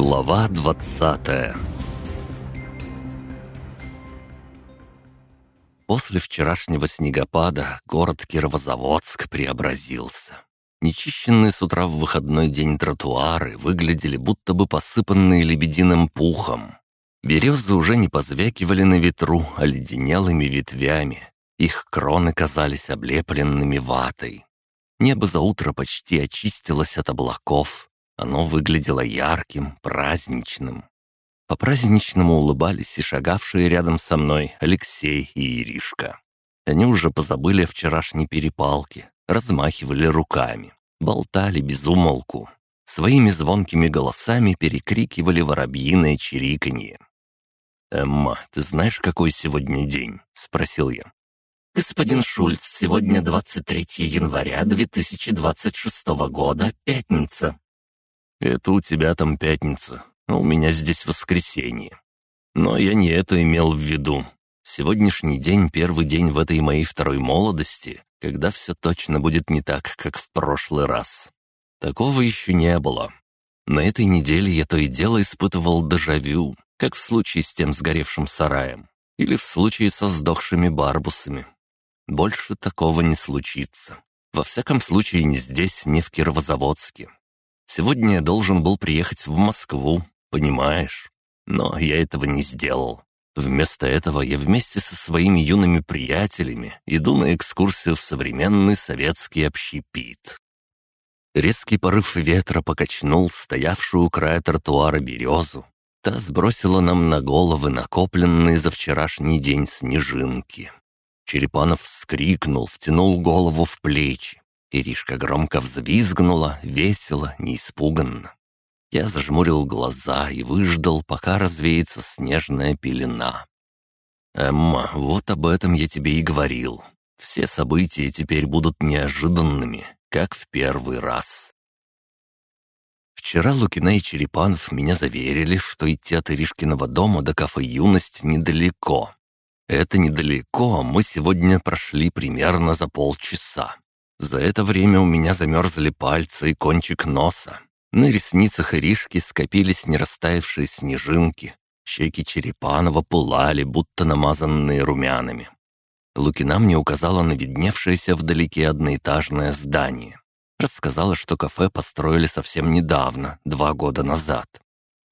Глава двадцатая После вчерашнего снегопада город Кировозаводск преобразился. Нечищенные с утра в выходной день тротуары выглядели будто бы посыпанные лебединым пухом. Березы уже не позвякивали на ветру оледенелыми ветвями. Их кроны казались облепленными ватой. Небо за утро почти очистилось от облаков. Оно выглядело ярким, праздничным. По-праздничному улыбались и шагавшие рядом со мной Алексей и Иришка. Они уже позабыли о вчерашней перепалке, размахивали руками, болтали без умолку. Своими звонкими голосами перекрикивали воробьиное чириканье. «Эмма, ты знаешь, какой сегодня день?» — спросил я. «Господин Шульц, сегодня 23 января 2026 года, пятница». «Это у тебя там пятница, а у меня здесь воскресенье. Но я не это имел в виду. Сегодняшний день — первый день в этой моей второй молодости, когда все точно будет не так, как в прошлый раз. Такого еще не было. На этой неделе я то и дело испытывал дежавю, как в случае с тем сгоревшим сараем, или в случае со сдохшими барбусами. Больше такого не случится. Во всяком случае, не здесь, не в Кировозаводске. Сегодня я должен был приехать в Москву, понимаешь? Но я этого не сделал. Вместо этого я вместе со своими юными приятелями иду на экскурсию в современный советский общепит. Резкий порыв ветра покачнул стоявшую у края тротуара березу, Та сбросила нам на головы накопленные за вчерашний день снежинки. Черепанов вскрикнул, втянул голову в плечи. Иришка громко взвизгнула, весело, неиспуганно. Я зажмурил глаза и выждал, пока развеется снежная пелена. «Эмма, вот об этом я тебе и говорил. Все события теперь будут неожиданными, как в первый раз». Вчера Лукина и Черепанов меня заверили, что идти от Иришкиного дома до кафе «Юность» недалеко. Это недалеко мы сегодня прошли примерно за полчаса. За это время у меня замерзли пальцы и кончик носа. На ресницах Иришки скопились нерастаявшие снежинки. Щеки Черепанова пылали, будто намазанные румянами. Лукина мне указала на видневшееся вдалеке одноэтажное здание. Рассказала, что кафе построили совсем недавно, два года назад.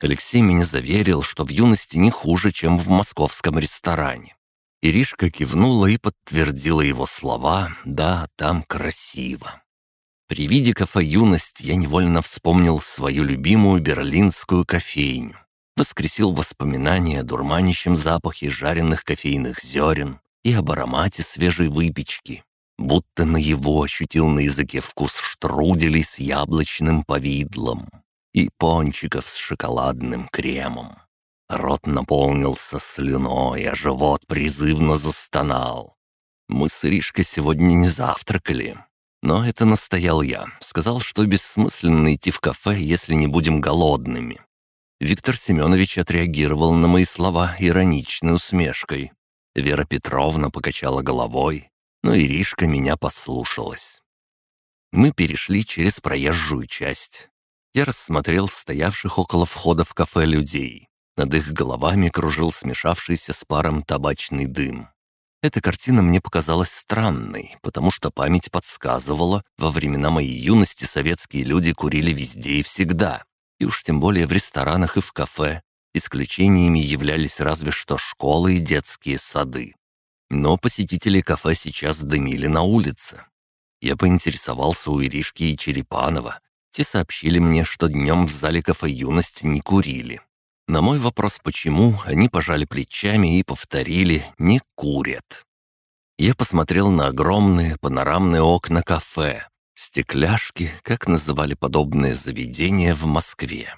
Алексей меня заверил, что в юности не хуже, чем в московском ресторане. Иришка кивнула и подтвердила его слова «Да, там красиво». При виде кафе «Юность» я невольно вспомнил свою любимую берлинскую кофейню. Воскресил воспоминания о дурманящем запахе жареных кофейных зерен и об аромате свежей выпечки, будто на его ощутил на языке вкус штруделей с яблочным повидлом и пончиков с шоколадным кремом. Рот наполнился слюной, а живот призывно застонал. Мы с Иришкой сегодня не завтракали. Но это настоял я. Сказал, что бессмысленно идти в кафе, если не будем голодными. Виктор Семенович отреагировал на мои слова ироничной усмешкой. Вера Петровна покачала головой, но Иришка меня послушалась. Мы перешли через проезжую часть. Я рассмотрел стоявших около входа в кафе людей. Над их головами кружил смешавшийся с паром табачный дым. Эта картина мне показалась странной, потому что память подсказывала, во времена моей юности советские люди курили везде и всегда, и уж тем более в ресторанах и в кафе. Исключениями являлись разве что школы и детские сады. Но посетители кафе сейчас дымили на улице. Я поинтересовался у Иришки и Черепанова. Те сообщили мне, что днем в зале кафе «Юность» не курили. На мой вопрос «почему?» они пожали плечами и повторили «не курят». Я посмотрел на огромные панорамные окна кафе, стекляшки, как называли подобные заведения в Москве.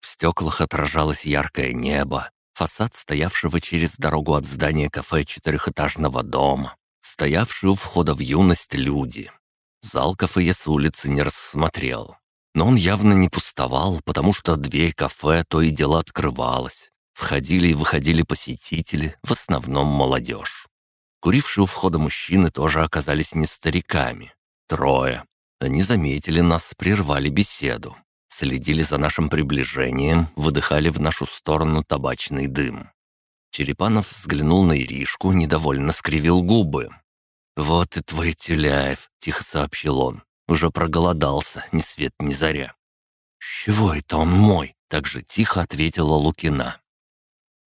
В стеклах отражалось яркое небо, фасад стоявшего через дорогу от здания кафе четырехэтажного дома, стоявшие у входа в юность люди. Зал кафе я с улицы не рассмотрел. Но он явно не пустовал, потому что дверь кафе то и дело открывалась. Входили и выходили посетители, в основном молодежь. Курившие у входа мужчины тоже оказались не стариками. Трое. Они заметили нас, прервали беседу. следили за нашим приближением, выдыхали в нашу сторону табачный дым. Черепанов взглянул на Иришку, недовольно скривил губы. «Вот и твой Тюляев», — тихо сообщил он. «Уже проголодался, ни свет ни заря». «Чего это он мой?» — так же тихо ответила Лукина.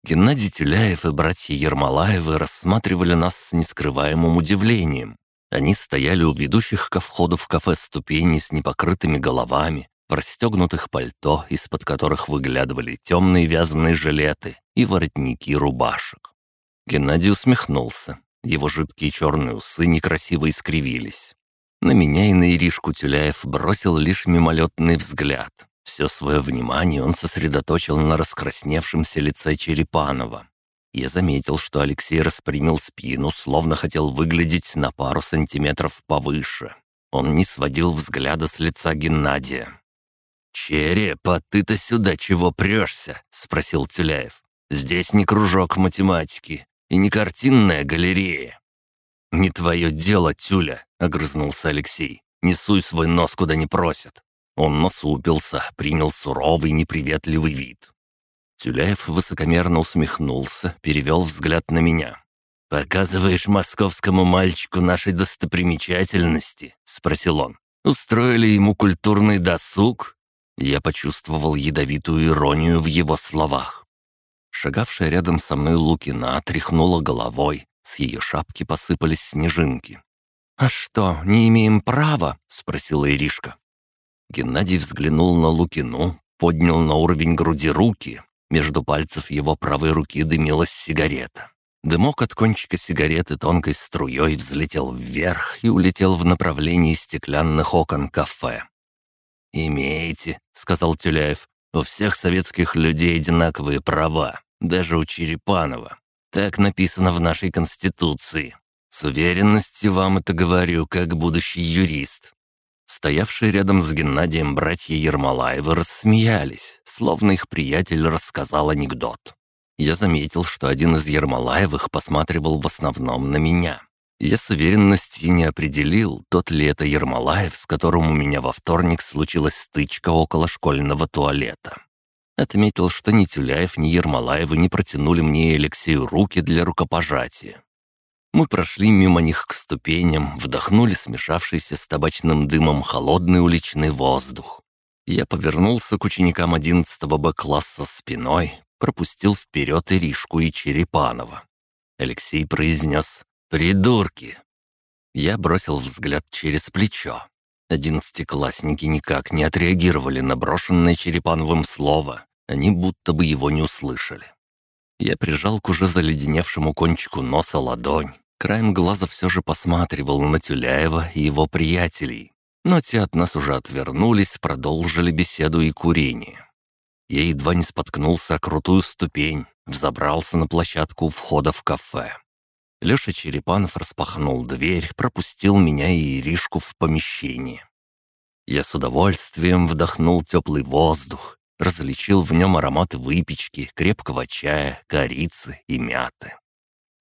Геннадий Тюляев и братья Ермолаевы рассматривали нас с нескрываемым удивлением. Они стояли у ведущих ко входу в кафе ступеней с непокрытыми головами, простегнутых пальто, из-под которых выглядывали темные вязаные жилеты и воротники рубашек. Геннадий усмехнулся. Его жидкие черные усы некрасиво искривились. На меня и на Иришку Тюляев бросил лишь мимолетный взгляд. Все свое внимание он сосредоточил на раскрасневшемся лице Черепанова. Я заметил, что Алексей распрямил спину, словно хотел выглядеть на пару сантиметров повыше. Он не сводил взгляда с лица Геннадия. «Череп, а ты-то сюда чего прешься?» — спросил Тюляев. «Здесь не кружок математики и не картинная галерея». «Не твое дело, Тюля», — огрызнулся Алексей. «Не суй свой нос, куда не просят». Он насупился, принял суровый, неприветливый вид. Тюляев высокомерно усмехнулся, перевел взгляд на меня. «Показываешь московскому мальчику нашей достопримечательности?» — спросил он. «Устроили ему культурный досуг?» Я почувствовал ядовитую иронию в его словах. Шагавшая рядом со мной Лукина тряхнула головой, с ее шапки посыпались снежинки. «А что, не имеем права?» — спросила Иришка. Геннадий взглянул на Лукину, поднял на уровень груди руки. Между пальцев его правой руки дымилась сигарета. Дымок от кончика сигареты тонкой струей взлетел вверх и улетел в направлении стеклянных окон кафе. «Имеете», — сказал Тюляев, — «у всех советских людей одинаковые права, даже у Черепанова. Так написано в нашей Конституции. С уверенностью вам это говорю, как будущий юрист». Стоявшие рядом с Геннадием братья Ермолаевы рассмеялись, словно их приятель рассказал анекдот. Я заметил, что один из Ермолаевых посматривал в основном на меня. Я с уверенностью не определил, тот ли это Ермолаев, с которым у меня во вторник случилась стычка около школьного туалета. Отметил, что ни Тюляев, ни Ермолаевы не протянули мне и Алексею руки для рукопожатия. Мы прошли мимо них к ступеням, вдохнули смешавшийся с табачным дымом холодный уличный воздух. Я повернулся к ученикам 11 Б-класса спиной, пропустил вперед Иришку и Черепанова. Алексей произнес «Придурки!» Я бросил взгляд через плечо. Одиннадцатиклассники никак не отреагировали на брошенное Черепановым слово. Они будто бы его не услышали. Я прижал к уже заледеневшему кончику носа ладонь. Краем глаза все же посматривал на Тюляева и его приятелей. Но те от нас уже отвернулись, продолжили беседу и курение. Я едва не споткнулся о крутую ступень, взобрался на площадку входа в кафе. Леша Черепанов распахнул дверь, пропустил меня и Иришку в помещение. Я с удовольствием вдохнул теплый воздух, различил в нем аромат выпечки, крепкого чая, корицы и мяты.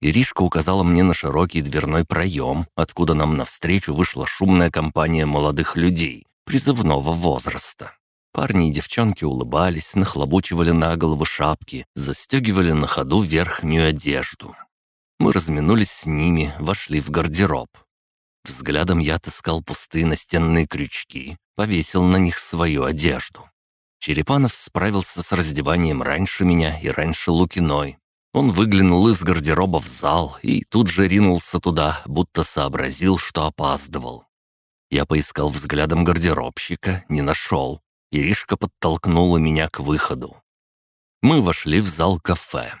Иришка указала мне на широкий дверной проем, откуда нам навстречу вышла шумная компания молодых людей призывного возраста. Парни и девчонки улыбались, нахлобучивали на головы шапки, застегивали на ходу верхнюю одежду. Мы разминулись с ними, вошли в гардероб. Взглядом я отыскал пустые настенные крючки, повесил на них свою одежду. Черепанов справился с раздеванием раньше меня и раньше Лукиной. Он выглянул из гардероба в зал и тут же ринулся туда, будто сообразил, что опаздывал. Я поискал взглядом гардеробщика, не нашел. Иришка подтолкнула меня к выходу. Мы вошли в зал кафе.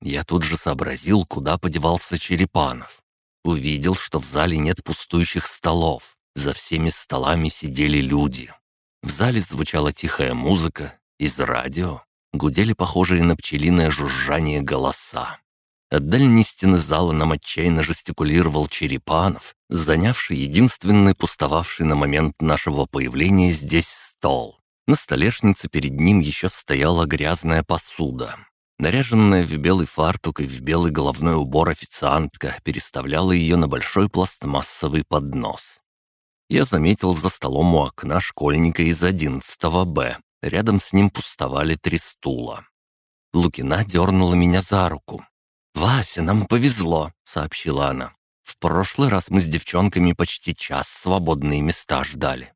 Я тут же сообразил, куда подевался Черепанов. Увидел, что в зале нет пустующих столов. За всеми столами сидели люди. В зале звучала тихая музыка. Из радио гудели похожие на пчелиное жужжание голоса. От дальней стены зала нам отчаянно жестикулировал Черепанов, занявший единственный пустовавший на момент нашего появления здесь стол. На столешнице перед ним еще стояла грязная посуда. Наряженная в белый фартук и в белый головной убор официантка переставляла ее на большой пластмассовый поднос. Я заметил за столом у окна школьника из 11 Б. Рядом с ним пустовали три стула. Лукина дернула меня за руку. «Вася, нам повезло», — сообщила она. «В прошлый раз мы с девчонками почти час свободные места ждали».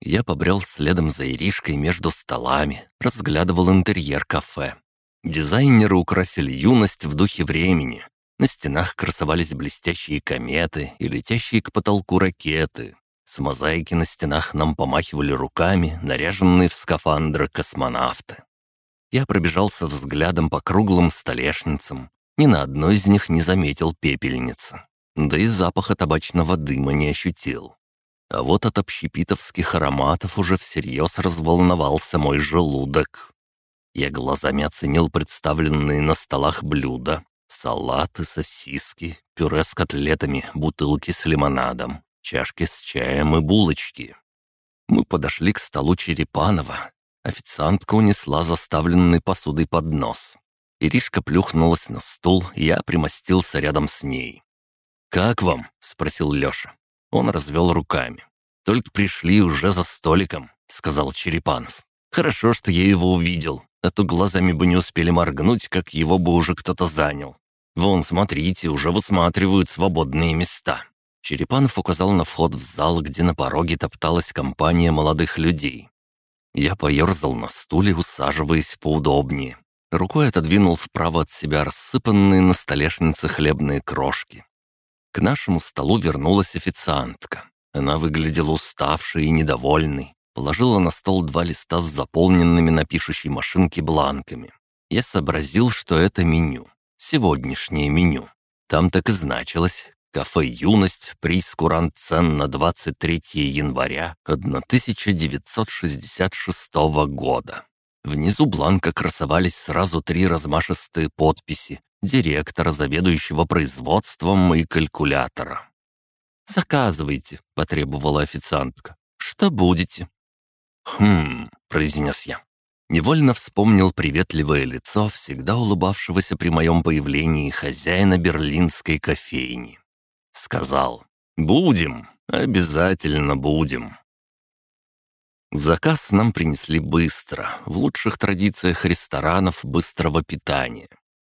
Я побрел следом за Иришкой между столами, разглядывал интерьер кафе. Дизайнеры украсили юность в духе времени. На стенах красовались блестящие кометы и летящие к потолку ракеты. С мозаики на стенах нам помахивали руками, наряженные в скафандры космонавты. Я пробежался взглядом по круглым столешницам. Ни на одной из них не заметил пепельницы. Да и запаха табачного дыма не ощутил. А вот от общепитовских ароматов уже всерьез разволновался мой желудок. Я глазами оценил представленные на столах блюда. Салаты, сосиски, пюре с котлетами, бутылки с лимонадом, чашки с чаем и булочки. Мы подошли к столу Черепанова. Официантка унесла заставленный посудой поднос. Иришка плюхнулась на стул, я примостился рядом с ней. «Как вам?» — спросил Лёша. Он развел руками. «Только пришли уже за столиком», — сказал Черепанов. «Хорошо, что я его увидел, а то глазами бы не успели моргнуть, как его бы уже кто-то занял. Вон, смотрите, уже высматривают свободные места». Черепанов указал на вход в зал, где на пороге топталась компания молодых людей. Я поерзал на стуле, усаживаясь поудобнее. Рукой отодвинул вправо от себя рассыпанные на столешнице хлебные крошки. К нашему столу вернулась официантка. Она выглядела уставшей и недовольной. Положила на стол два листа с заполненными на пишущей машинке бланками. Я сообразил, что это меню. Сегодняшнее меню. Там так и значилось. Кафе «Юность», приз курант цен на 23 января 1966 года. Внизу бланка красовались сразу три размашистые подписи директора, заведующего производством и калькулятора. «Заказывайте», — потребовала официантка. «Что будете?» «Хм», — произнес я. Невольно вспомнил приветливое лицо, всегда улыбавшегося при моем появлении хозяина берлинской кофейни. Сказал, «Будем, обязательно будем». Заказ нам принесли быстро, в лучших традициях ресторанов быстрого питания.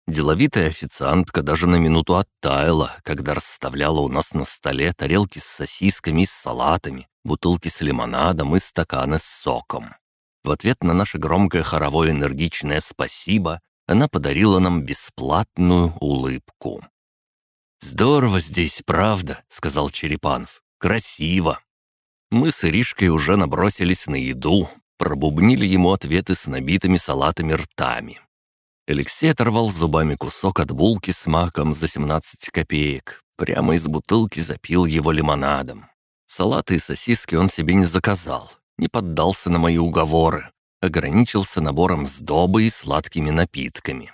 Деловитая официантка даже на минуту оттаяла, когда расставляла у нас на столе тарелки с сосисками и салатами, бутылки с лимонадом и стаканы с соком. В ответ на наше громкое хоровое энергичное «спасибо» она подарила нам бесплатную улыбку. «Здорово здесь, правда», — сказал Черепанов. «Красиво». Мы с Иришкой уже набросились на еду, пробубнили ему ответы с набитыми салатами ртами. Алексей оторвал зубами кусок от булки с маком за 17 копеек. Прямо из бутылки запил его лимонадом. Салаты и сосиски он себе не заказал, не поддался на мои уговоры, ограничился набором сдобы и сладкими напитками.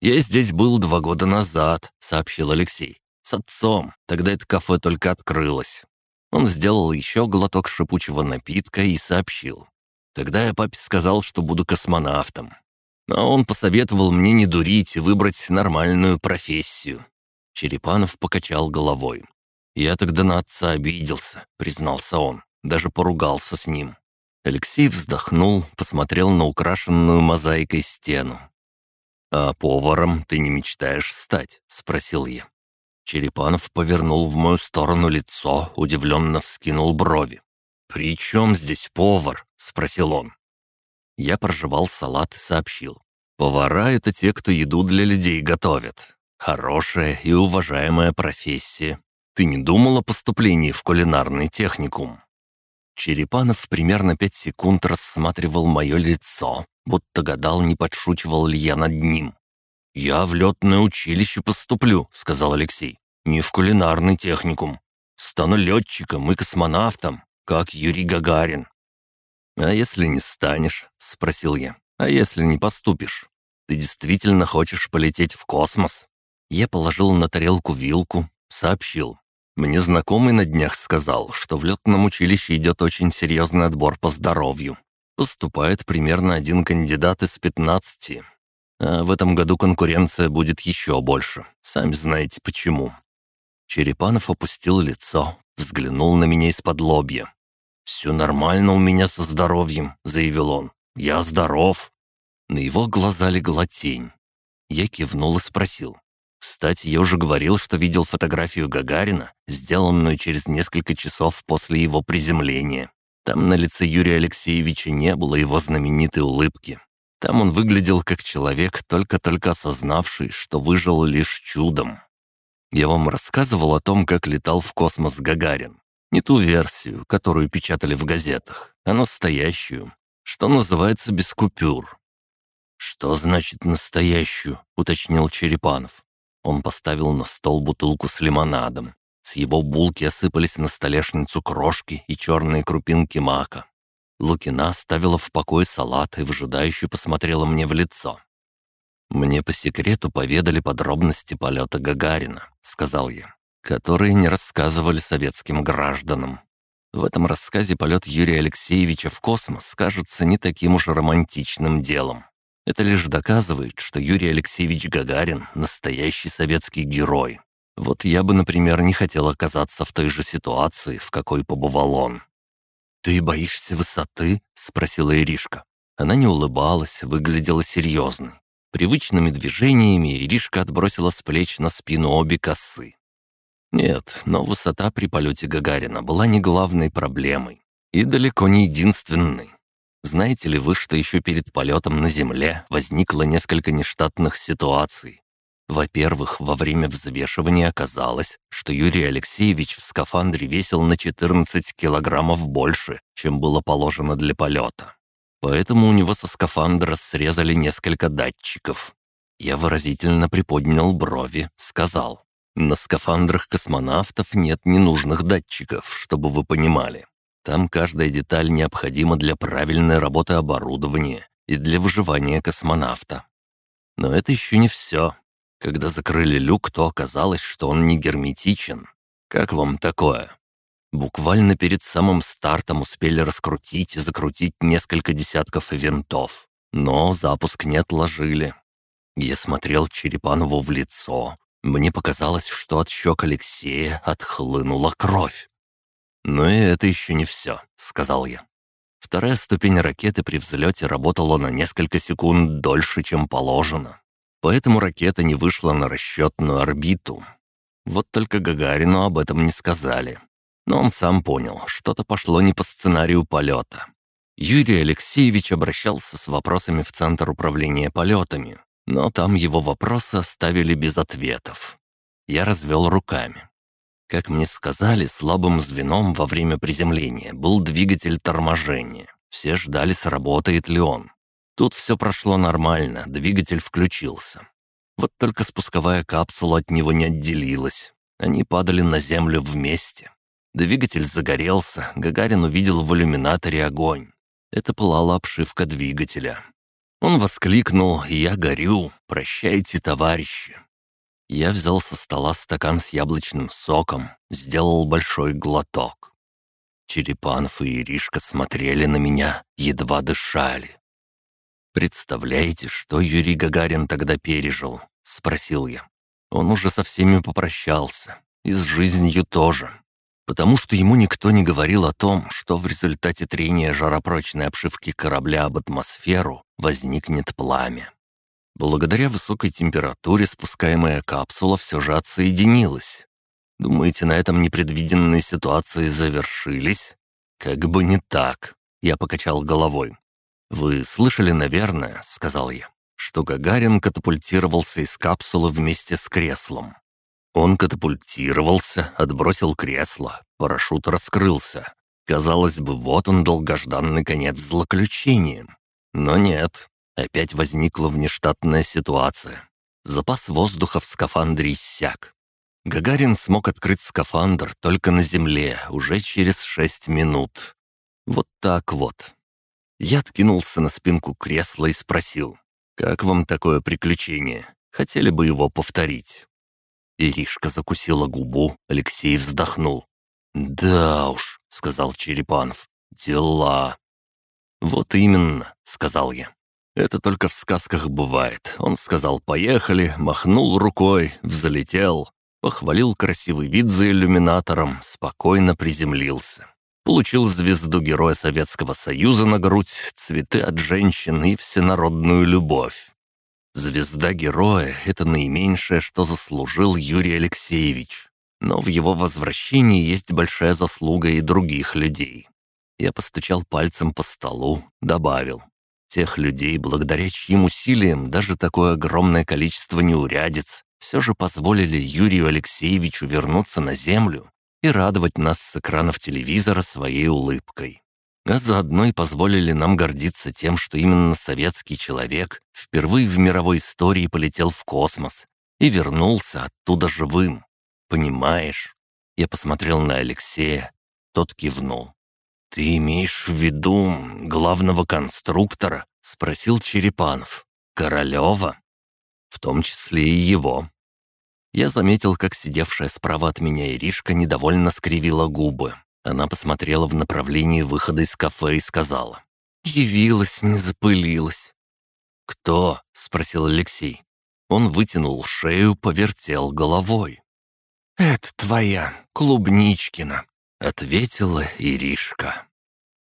«Я здесь был два года назад», — сообщил Алексей. «С отцом. Тогда это кафе только открылось». Он сделал еще глоток шипучего напитка и сообщил. «Тогда я папе сказал, что буду космонавтом. А он посоветовал мне не дурить и выбрать нормальную профессию. Черепанов покачал головой. «Я тогда на отца обиделся», — признался он. Даже поругался с ним. Алексей вздохнул, посмотрел на украшенную мозаикой стену. «А поваром ты не мечтаешь стать?» — спросил я. Черепанов повернул в мою сторону лицо, удивленно вскинул брови. «При чем здесь повар?» — спросил он. Я прожевал салат и сообщил. «Повара — это те, кто еду для людей готовят. Хорошая и уважаемая профессия. Ты не думал о поступлении в кулинарный техникум?» Черепанов примерно пять секунд рассматривал мое лицо, будто гадал, не подшучивал ли я над ним. «Я в летное училище поступлю», — сказал Алексей. «Не в кулинарный техникум. Стану летчиком и космонавтом, как Юрий Гагарин. «А если не станешь?» — спросил я. «А если не поступишь? Ты действительно хочешь полететь в космос?» Я положил на тарелку вилку, сообщил. Мне знакомый на днях сказал, что в летном училище идет очень серьезный отбор по здоровью. Поступает примерно один кандидат из пятнадцати. А в этом году конкуренция будет еще больше. Сами знаете почему. Черепанов опустил лицо, взглянул на меня из-под лобья. «Все нормально у меня со здоровьем», — заявил он. Я здоров». На его глаза легла тень. Я кивнул и спросил. «Кстати, я уже говорил, что видел фотографию Гагарина, сделанную через несколько часов после его приземления. Там на лице Юрия Алексеевича не было его знаменитой улыбки. Там он выглядел как человек, только-только осознавший, что выжил лишь чудом. Я вам рассказывал о том, как летал в космос Гагарин. Не ту версию, которую печатали в газетах, а настоящую, что называется без купюр. «Что значит настоящую?» — уточнил Черепанов. Он поставил на стол бутылку с лимонадом. С его булки осыпались на столешницу крошки и черные крупинки мака. Лукина оставила в покое салат и выжидающе посмотрела мне в лицо. «Мне по секрету поведали подробности полета Гагарина», — сказал я, «которые не рассказывали советским гражданам. В этом рассказе полет Юрия Алексеевича в космос кажется не таким уж романтичным делом. Это лишь доказывает, что Юрий Алексеевич Гагарин — настоящий советский герой. Вот я бы, например, не хотел оказаться в той же ситуации, в какой побывал он. «Ты боишься высоты?» — спросила Иришка. Она не улыбалась, выглядела серьезной. Привычными движениями Иришка отбросила с плеч на спину обе косы. Нет, но высота при полете Гагарина была не главной проблемой. И далеко не единственной. Знаете ли вы, что еще перед полетом на Земле возникло несколько нештатных ситуаций? Во-первых, во время взвешивания оказалось, что Юрий Алексеевич в скафандре весил на 14 килограммов больше, чем было положено для полета. Поэтому у него со скафандра срезали несколько датчиков. Я выразительно приподнял брови, сказал, «На скафандрах космонавтов нет ненужных датчиков, чтобы вы понимали. Там каждая деталь необходима для правильной работы оборудования и для выживания космонавта. Но это еще не все. Когда закрыли люк, то оказалось, что он не герметичен. Как вам такое? Буквально перед самым стартом успели раскрутить и закрутить несколько десятков винтов, но запуск не отложили. Я смотрел Черепанову в лицо. Мне показалось, что от щек Алексея отхлынула кровь. «Но и это еще не все», — сказал я. Вторая ступень ракеты при взлете работала на несколько секунд дольше, чем положено. Поэтому ракета не вышла на расчетную орбиту. Вот только Гагарину об этом не сказали. Но он сам понял, что-то пошло не по сценарию полета. Юрий Алексеевич обращался с вопросами в Центр управления полетами, но там его вопросы оставили без ответов. Я развел руками. Как мне сказали, слабым звеном во время приземления был двигатель торможения. Все ждали, сработает ли он. Тут все прошло нормально, двигатель включился. Вот только спусковая капсула от него не отделилась. Они падали на землю вместе. Двигатель загорелся, Гагарин увидел в иллюминаторе огонь. Это пылала обшивка двигателя. Он воскликнул «Я горю! Прощайте, товарищи!» Я взял со стола стакан с яблочным соком, сделал большой глоток. Черепанов и Иришка смотрели на меня, едва дышали. «Представляете, что Юрий Гагарин тогда пережил?» — спросил я. Он уже со всеми попрощался. И с жизнью тоже. Потому что ему никто не говорил о том, что в результате трения жаропрочной обшивки корабля об атмосферу возникнет пламя. Благодаря высокой температуре спускаемая капсула все же отсоединилась. Думаете, на этом непредвиденные ситуации завершились? Как бы не так. Я покачал головой. «Вы слышали, наверное, — сказал я, — что Гагарин катапультировался из капсулы вместе с креслом. Он катапультировался, отбросил кресло, парашют раскрылся. Казалось бы, вот он долгожданный конец злоключения. Но нет, опять возникла внештатная ситуация. Запас воздуха в скафандре иссяк. Гагарин смог открыть скафандр только на земле уже через шесть минут. Вот так вот. Я откинулся на спинку кресла и спросил, «Как вам такое приключение? Хотели бы его повторить?» Иришка закусила губу, Алексей вздохнул. «Да уж», — сказал Черепанов, — «дела». «Вот именно», — сказал я. «Это только в сказках бывает». Он сказал «поехали», махнул рукой, взлетел, похвалил красивый вид за иллюминатором, спокойно приземлился. Получил звезду Героя Советского Союза на грудь, цветы от женщин и всенародную любовь. Звезда Героя — это наименьшее, что заслужил Юрий Алексеевич. Но в его возвращении есть большая заслуга и других людей. Я постучал пальцем по столу, добавил. Тех людей, благодаря чьим усилиям даже такое огромное количество неурядиц все же позволили Юрию Алексеевичу вернуться на Землю и радовать нас с экранов телевизора своей улыбкой. А заодно и позволили нам гордиться тем, что именно советский человек впервые в мировой истории полетел в космос и вернулся оттуда живым. Понимаешь? Я посмотрел на Алексея, тот кивнул. «Ты имеешь в виду главного конструктора?» — спросил Черепанов. «Королева?» «В том числе и его». Я заметил, как сидевшая справа от меня Иришка недовольно скривила губы. Она посмотрела в направлении выхода из кафе и сказала. «Явилась, не запылилась». «Кто?» — спросил Алексей. Он вытянул шею, повертел головой. «Это твоя, Клубничкина», — ответила Иришка.